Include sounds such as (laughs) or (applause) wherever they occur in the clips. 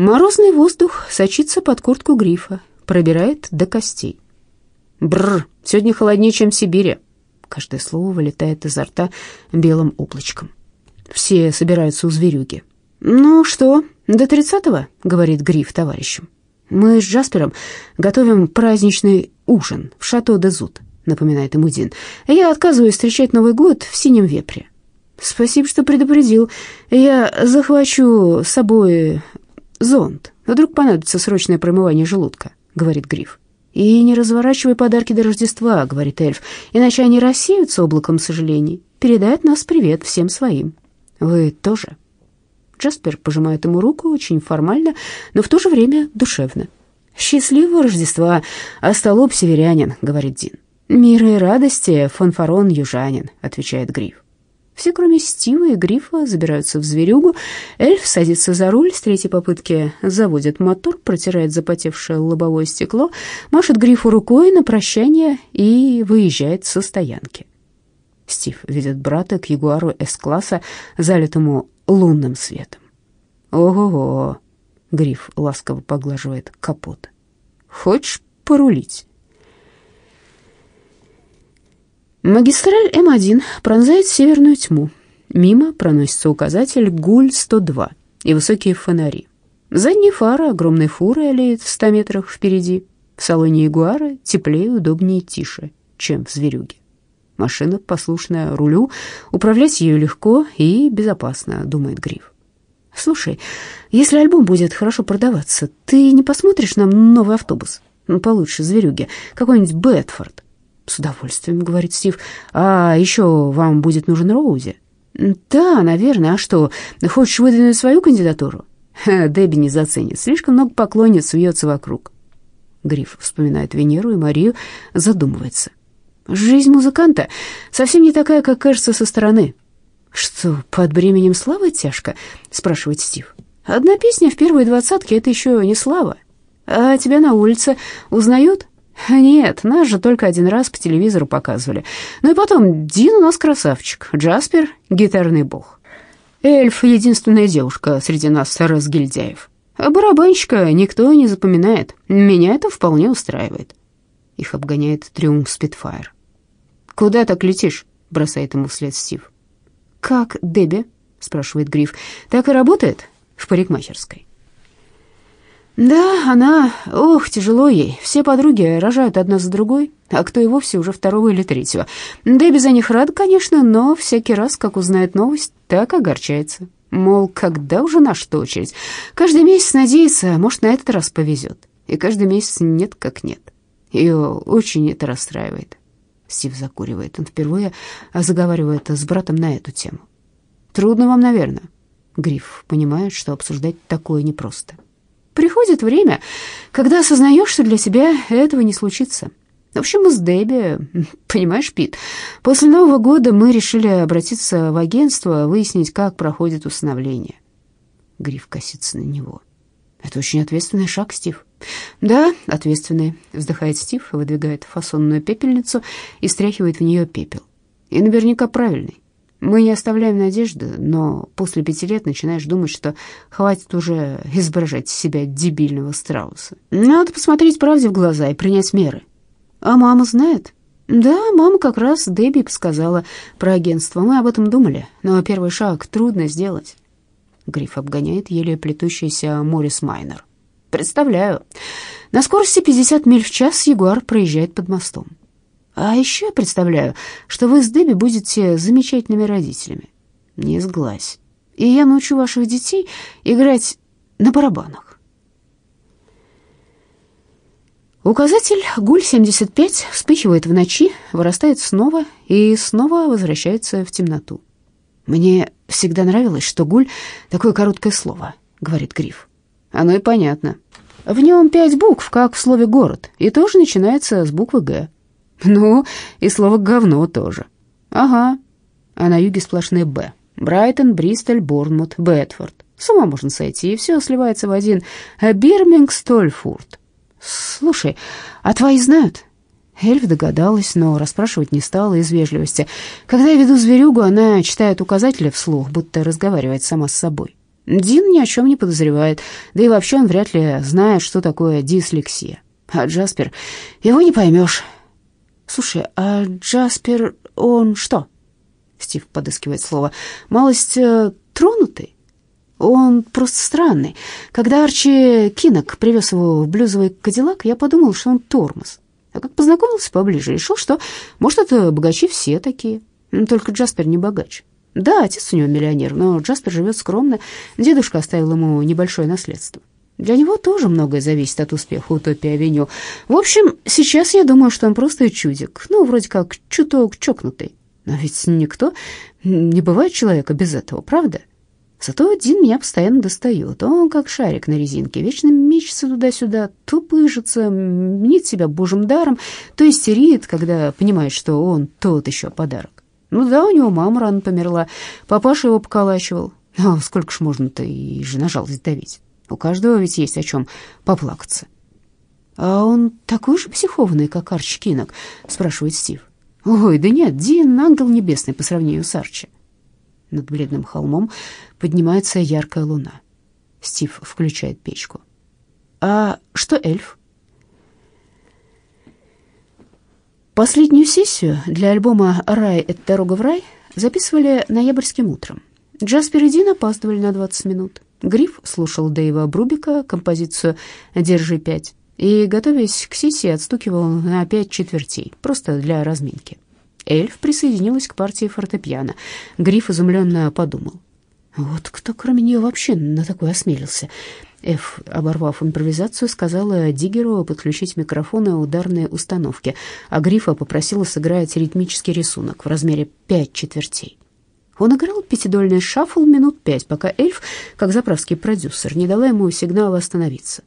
Морозный воздух сочится под куртку грифа, пробирает до костей. Бррр, сегодня холоднее, чем в Сибири. Каждое слово вылетает изо рта белым облачком. Все собираются у зверюги. «Ну что, до тридцатого?» — говорит Гриф товарищам. «Мы с Джаспером готовим праздничный ужин в шато де Зуд», — напоминает ему Дин. «Я отказываюсь встречать Новый год в синем вепре». «Спасибо, что предупредил. Я захвачу с собой зонт. Вдруг понадобится срочное промывание желудка», — говорит Гриф. «И не разворачивай подарки до Рождества», — говорит эльф, «иначе они рассеются облаком сожалений. Передай от нас привет всем своим». «Вы тоже?» Джаспер пожимает ему руку очень формально, но в то же время душевно. «Счастливого Рождества, остолоп северянин», — говорит Дин. «Мира и радости, фанфарон южанин», — отвечает Гриф. Все, кроме Стива и Грифа, забираются в зверюгу. Эльф садится за руль, с третьей попытки заводит мотор, протирает запотевшее лобовое стекло, машет Грифу рукой на прощание и выезжает со стоянки. Стив ведет брата к Ягуару С-класса, залитому лунным светом. «Ого-го!» — Гриф ласково поглаживает капот. «Хочешь порулить?» Магистраль М1 пронзает северную тьму. Мимо проносится указатель ГУЛЬ-102 и высокие фонари. Задние фары огромной фуры олеют в ста метрах впереди. В салоне Ягуара теплее, удобнее и тише, чем в зверюге. Машина послушная рулю, управлять ею легко и безопасно, думает Гриф. Слушай, если альбом будет хорошо продаваться, ты не посмотришь нам новый автобус? Получше зверюги, какой-нибудь Бетфорд. С удовольствием, говорит Стив. А еще вам будет нужен Роузи? Да, наверное. А что, хочешь выдвинуть свою кандидатуру? Дебби не заценит. Слишком много поклонниц вьется вокруг. Гриф вспоминает Венеру и Марию, задумывается. Жизнь музыканта совсем не такая, как кажется со стороны. Что, под бременем славы тяжко? спрашивает Стив. Одна песня в первой двадцатке это еще не слава. А тебя на улице узнают? Нет, нас же только один раз по телевизору показывали. Ну и потом, Дин у нас красавчик, Джаспер — гитарный бог. Эльф — единственная девушка среди нас разгильдяев. А барабанщика никто не запоминает. Меня это вполне устраивает. Их обгоняет триумф Спитфайр. «Куда так летишь?» — бросает ему вслед Стив. «Как Дебби?» — спрашивает Гриф. «Так и работает в парикмахерской». «Да, она... Ох, тяжело ей. Все подруги рожают одна за другой, а кто и вовсе уже второго или третьего. Дебби за них рад, конечно, но всякий раз, как узнает новость, так огорчается. Мол, когда уже наша очередь? Каждый месяц надеется, может, на этот раз повезет. И каждый месяц нет как нет. Ее очень это расстраивает. Стив закуривает. Он впервые заговаривает с братом на эту тему. «Трудно вам, наверное». Гриф понимает, что обсуждать такое непросто. Приходит время, когда осознаешь, что для тебя этого не случится. В общем, с Дебби, (laughs) понимаешь, Пит, после Нового года мы решили обратиться в агентство, выяснить, как проходит усыновление. Гриф косится на него. Это очень ответственный шаг, Стив. Да, ответственный, вздыхает Стив, выдвигает фасонную пепельницу и стряхивает в нее пепел. И наверняка правильный. Мы не оставляем надежды, но после пяти лет начинаешь думать, что хватит уже изображать себя дебильного страуса. Надо посмотреть правде в глаза и принять меры. А мама знает? Да, мама как раз Дебби сказала про агентство. Мы об этом думали, но первый шаг трудно сделать. Гриф обгоняет еле плетущийся Морис Майнер. Представляю. На скорости 50 миль в час Ягуар проезжает под мостом. А еще я представляю, что вы с Дебби будете замечательными родителями. Не сглазь. И я научу ваших детей играть на барабанах. Указатель Гуль-75 вспыхивает в ночи, вырастает снова и снова возвращается в темноту. «Мне всегда нравилось, что гуль — такое короткое слово», — говорит Гриф. «Оно и понятно. В нем пять букв, как в слове «город», и тоже начинается с буквы «Г». (laughs) Ну, и слово «говно» тоже. Ага. А на юге сплошные «Б». Брайтон, Бристоль, Борнмут, Бетфорд. С ума можно сойти, и все сливается в один Бирмингстольфурт. Слушай, а твои знают? Эльф догадалась, но расспрашивать не стала из вежливости. Когда я веду зверюгу, она читает указатели вслух, будто разговаривает сама с собой. Дин ни о чем не подозревает, да и вообще он вряд ли знает, что такое дислексия. А Джаспер, его не поймешь. Слушай, а Джаспер, он что? Стив подыскивает слово. Малость э, тронутый? Он просто странный. Когда Арчи Кинок привез его в блюзовый кадиллак, я подумал, что он тормоз. А как познакомился поближе, решил, что, может, это богачи все такие. Только Джаспер не богач. Да, отец у него миллионер, но Джаспер живет скромно. Дедушка оставил ему небольшое наследство. Для него тоже многое зависит от успеха Утопии-авеню. В общем, сейчас я думаю, что он просто чудик. Ну, вроде как чуток чокнутый. Но ведь никто не бывает человека без этого, правда? Зато один меня постоянно достает. Он как шарик на резинке, вечно мечется туда-сюда, то пыжится, мнит себя божьим даром, то истерит, когда понимает, что он тот еще подарок. Ну да, у него мама рано померла, папаша его поколачивал. А сколько ж можно-то и жена жалость давить? У каждого ведь есть о чем поплакаться. «А он такой же психованный, как Арчи Кинок?» — спрашивает Стив. «Ой, да нет, Дин — ангел небесный по сравнению с Арчи». Над бледным холмом поднимается яркая луна. Стив включает печку. «А что эльф?» Последнюю сессию для альбома «Рай — это дорога в рай» записывали ноябрьским утром. Джаспер и Дин опаздывали на 20 минут. Гриф слушал Дэйва Брубика композицию «Держи пять» и, готовясь к сессии, отстукивал на пять четвертей, просто для разминки. Эльф присоединилась к партии фортепиано. Гриф изумленно подумал. «Вот кто, кроме нее, вообще на такое осмелился?» Эф, оборвав импровизацию, сказала Диггеру подключить микрофоны ударной установки, а Грифа попросила сыграть ритмический рисунок в размере пять четвертей. Он играл пятидольный шаффл минут пять, пока эльф, как заправский продюсер, не дала ему сигнала остановиться.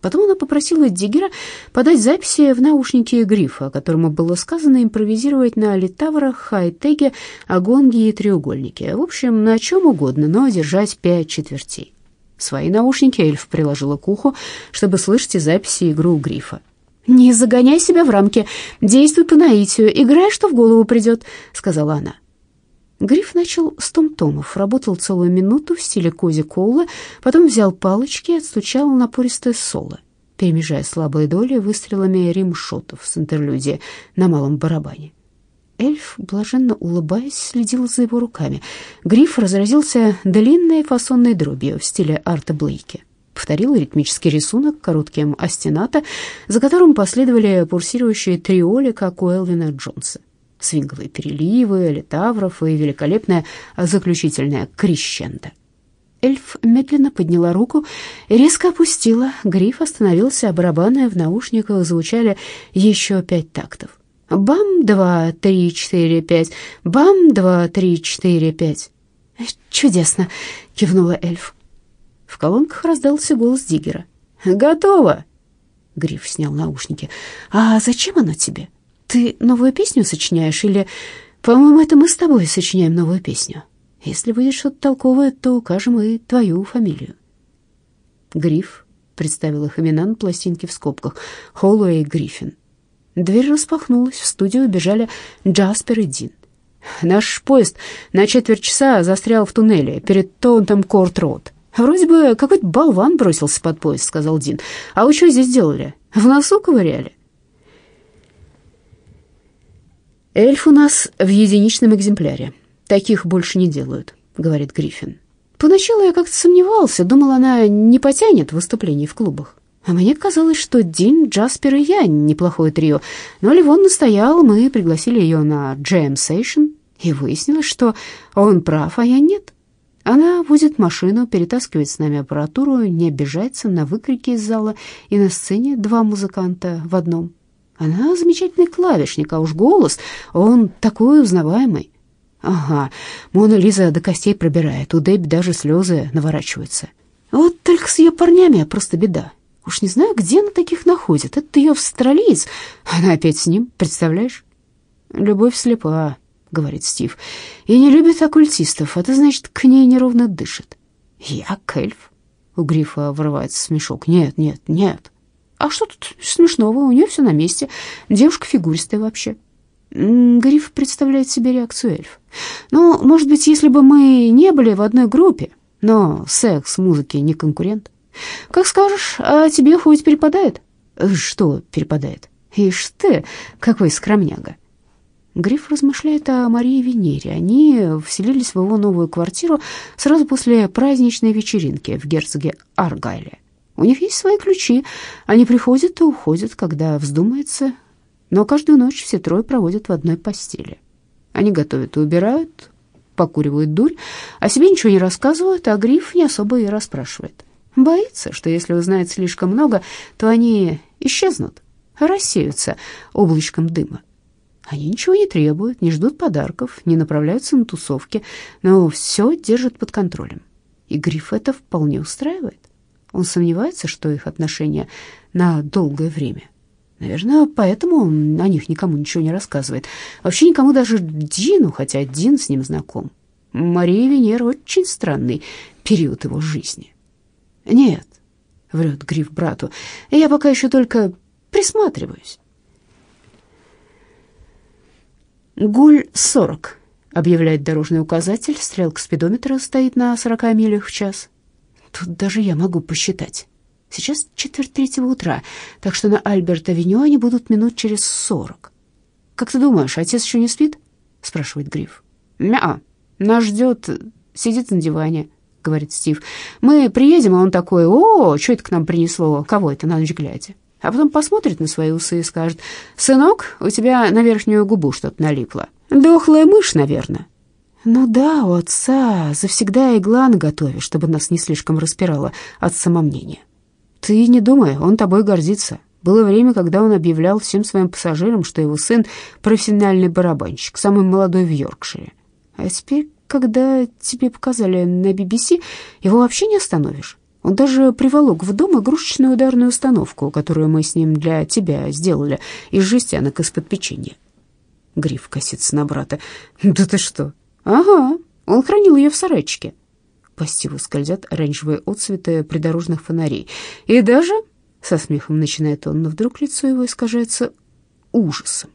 Потом она попросила Диггера подать записи в наушники Грифа, которому было сказано импровизировать на литаврах, хай-теге, агонге и треугольнике. В общем, на чем угодно, но держать пять четвертей. Свои наушники эльф приложила к уху, чтобы слышать и записи игру Грифа. «Не загоняй себя в рамки, действуй по наитию, играй, что в голову придет», — сказала она. Гриф начал с том-томов, работал целую минуту в стиле Кози Коула, потом взял палочки и отстучал напористое соло, перемежая слабые доли выстрелами римшотов с интерлюдии на малом барабане. Эльф, блаженно улыбаясь, следил за его руками. Гриф разразился длинной фасонной дробью в стиле Арта Блейки. Повторил ритмический рисунок коротким астената, за которым последовали пульсирующие триоли, как у Элвина Джонса свинговые переливы, литавров и великолепная заключительная крещендо. Эльф медленно подняла руку и резко опустила. Гриф остановился, а барабаны в наушниках звучали еще пять тактов. Бам, два, три, четыре, пять. Бам, два, три, четыре, пять. Чудесно, кивнула эльф. В колонках раздался голос Диггера. Готово. Гриф снял наушники. А зачем оно тебе? Ты новую песню сочиняешь или... По-моему, это мы с тобой сочиняем новую песню. Если будет что-то толковое, то укажем и твою фамилию. Гриф представил их имена на пластинке в скобках. Холлоуэй Гриффин. Дверь распахнулась, в студию вбежали Джаспер и Дин. Наш поезд на четверть часа застрял в туннеле перед Тоттенхэм-Корт-Роуд. Вроде бы какой-то болван бросился под поезд, сказал Дин. А вы что здесь делали? В носу ковыряли? «Эльф у нас в единичном экземпляре. Таких больше не делают», — говорит Гриффин. «Поначалу я как-то сомневался, думал, она не потянет выступлений в клубах. А мне казалось, что Дин, Джаспер и я неплохое трио. Но Ливон настоял, мы пригласили ее на джем сейшн, и выяснилось, что он прав, а я нет. Она возит машину, перетаскивает с нами аппаратуру, не обижается на выкрики из зала, и на сцене два музыканта в одном. Она замечательный клавишник, а уж голос, он такой узнаваемый. Ага, Мона Лиза до костей пробирает, у Дебби даже слезы наворачиваются. Вот только с ее парнями просто беда. Уж не знаю, где она таких находит. Это ее австралиец. Она опять с ним, представляешь? Любовь слепа, говорит Стив, и не любит оккультистов, это значит, к ней неровно дышит. Я кельф. У Грифа вырывается смешок. Нет, нет, нет. А что тут смешного? У нее все на месте. Девушка фигуристая вообще. Гриф представляет себе реакцию эльф. Ну, может быть, если бы мы не были в одной группе, Но секс музыке не конкурент. Как скажешь, а тебе хоть перепадает? Что перепадает? Ишь ты, какой скромняга. Гриф размышляет о Марии Венере. Они вселились в его новую квартиру сразу после праздничной вечеринки в герцоге Аргайле. У них есть свои ключи. Они приходят и уходят, когда вздумается. Но каждую ночь все трое проводят в одной постели. Они готовят и убирают, покуривают дурь, о себе ничего не рассказывают, а Гриф не особо и расспрашивает. Боится, что если узнает слишком много, то они исчезнут, рассеются облачком дыма. Они ничего не требуют, не ждут подарков, не направляются на тусовки, но все держат под контролем. И Гриф это вполне устраивает. Он сомневается, что их отношения на долгое время. Наверное, поэтому он о них никому ничего не рассказывает. Вообще никому даже Дину, хотя Дин с ним знаком. Мария Венера очень странный период его жизни. Нет, врет Гриф брату, я пока еще только присматриваюсь. «Гуль-40», — объявляет дорожный указатель. Стрелка спидометра стоит на 40 милях в час. Тут даже я могу посчитать. Сейчас четверть третьего утра, так что на Альберт-авеню они будут минут через сорок. «Как ты думаешь, отец еще не спит?» — спрашивает Гриф. «Мя, нас ждет, сидит на диване», — говорит Стив. «Мы приедем, а он такой, о, что это к нам принесло, кого это на ночь глядя?» а потом посмотрит на свои усы и скажет, «Сынок, у тебя на верхнюю губу что-то налипло. Дохлая мышь, наверное». «Ну да, у отца завсегда игла наготове, чтобы нас не слишком распирало от самомнения. Ты не думай, он тобой гордится. Было время, когда он объявлял всем своим пассажирам, что его сын — профессиональный барабанщик, самый молодой в Йоркшире. А теперь, когда тебе показали на BBC, его вообще не остановишь. Он даже приволок в дом игрушечную ударную установку, которую мы с ним для тебя сделали из жестянок из-под печенья. Гриф косится на брата. «Да ты что?» «Ага, он хранил ее в сарайчике». По стиву скользят оранжевые отцветы придорожных фонарей. «И даже...» — со смехом начинает он, но вдруг лицо его искажается ужасом.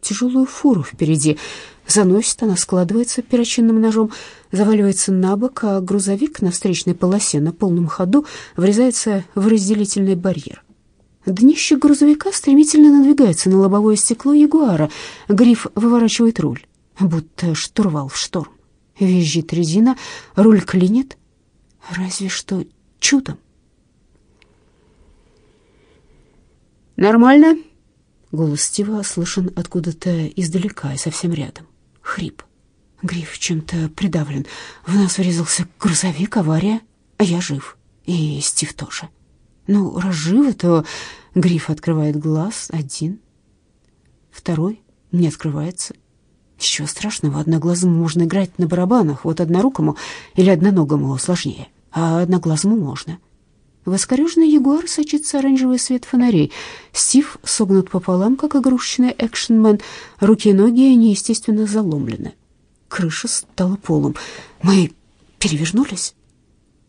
Тяжелую фуру впереди Заносит она, складывается перочинным ножом, заваливается на бок, а грузовик на встречной полосе на полном ходу врезается в разделительный барьер. Днище грузовика стремительно надвигается на лобовое стекло Ягуара. Гриф выворачивает руль, будто штурвал в шторм. Визжит резина, руль клинит. Разве что чудом. «Нормально?» Голос Стива слышен откуда-то издалека и совсем рядом хрип. Гриф чем-то придавлен. В нас врезался грузовик, авария, а я жив. И Стив тоже. Ну, раз живы, то Гриф открывает глаз один, второй не открывается. Ничего страшного, одноглазому можно играть на барабанах, вот однорукому или одноногому сложнее, а одноглазому можно. В искореженный ягуар сочится оранжевый свет фонарей. Стив согнут пополам, как игрушечный экшенмен. Руки и ноги неестественно заломлены. Крыша стала полом. Мы перевернулись.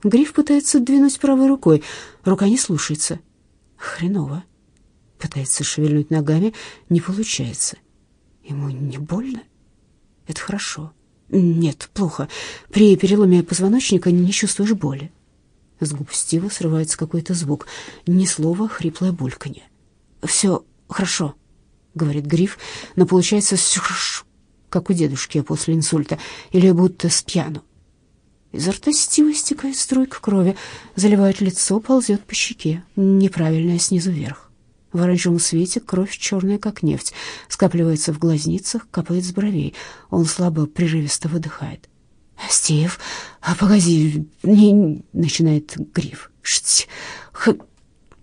Гриф пытается двинуть правой рукой. Рука не слушается. Хреново. Пытается шевельнуть ногами. Не получается. Ему не больно? Это хорошо. Нет, плохо. При переломе позвоночника не чувствуешь боли. С губ Стива срывается какой-то звук. Ни слова, хриплое бульканье. «Все хорошо», — говорит Гриф, но получается все хорошо, как у дедушки после инсульта, или будто с пьяну. Изо рта Стива стекает струйка крови, заливает лицо, ползет по щеке, неправильная снизу вверх. В оранжевом свете кровь черная, как нефть, скапливается в глазницах, капает с бровей. Он слабо, прерывисто выдыхает. «Стив, а погоди, не...» — начинает Гриф. «Шть!» х...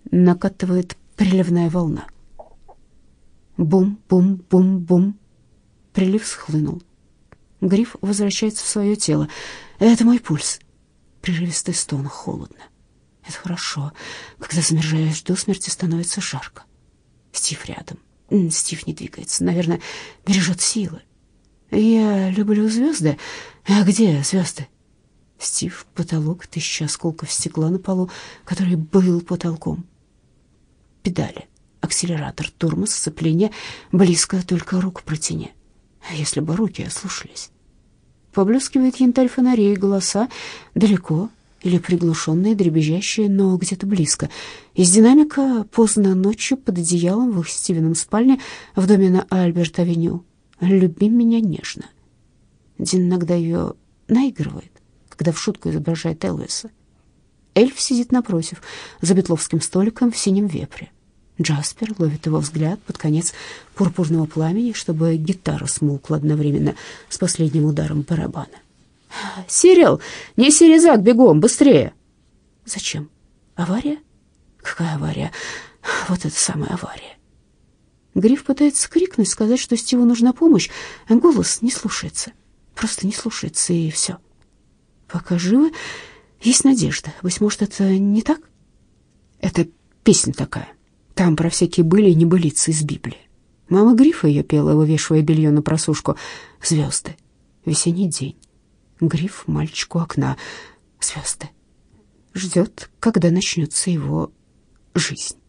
Накатывает приливная волна. Бум-бум-бум-бум. Прилив схлынул. Гриф возвращается в свое тело. «Это мой пульс». Прерывистый стон, холодно. «Это хорошо. Когда замерзаешь до смерти, становится жарко». Стив рядом. Стив не двигается. Наверное, бережет силы. «Я люблю звезды. А где звезды?» Стив, потолок, тысяча осколков стекла на полу, который был потолком. Педали, акселератор, тормоз, сцепление. Близко, только руку протяни. Если бы руки ослушались? Поблескивает янтарь фонарей, голоса далеко или приглушенные, дребезжащие, но где-то близко. Из динамика поздно ночью под одеялом в их Стивеном спальне в доме на Альберт-авеню. «Люби меня нежно». Дин иногда ее наигрывает, когда в шутку изображает Элвиса. Эльф сидит напротив, за бетловским столиком в синем вепре. Джаспер ловит его взгляд под конец пурпурного пламени, чтобы гитара смолкла одновременно с последним ударом барабана. «Сирил, неси резак бегом, быстрее!» «Зачем? Авария? Какая авария? Вот это самая авария!» Гриф пытается крикнуть, сказать, что Стиву нужна помощь, голос не слушается. Просто не слушается, и все. Пока живы, есть надежда. Быть может, это не так? Это песня такая. Там про всякие были и небылицы из Библии. Мама Грифа ее пела, вывешивая белье на просушку. Звезды. Весенний день. Гриф, мальчику окна. Звезды. Ждет, когда начнется его жизнь.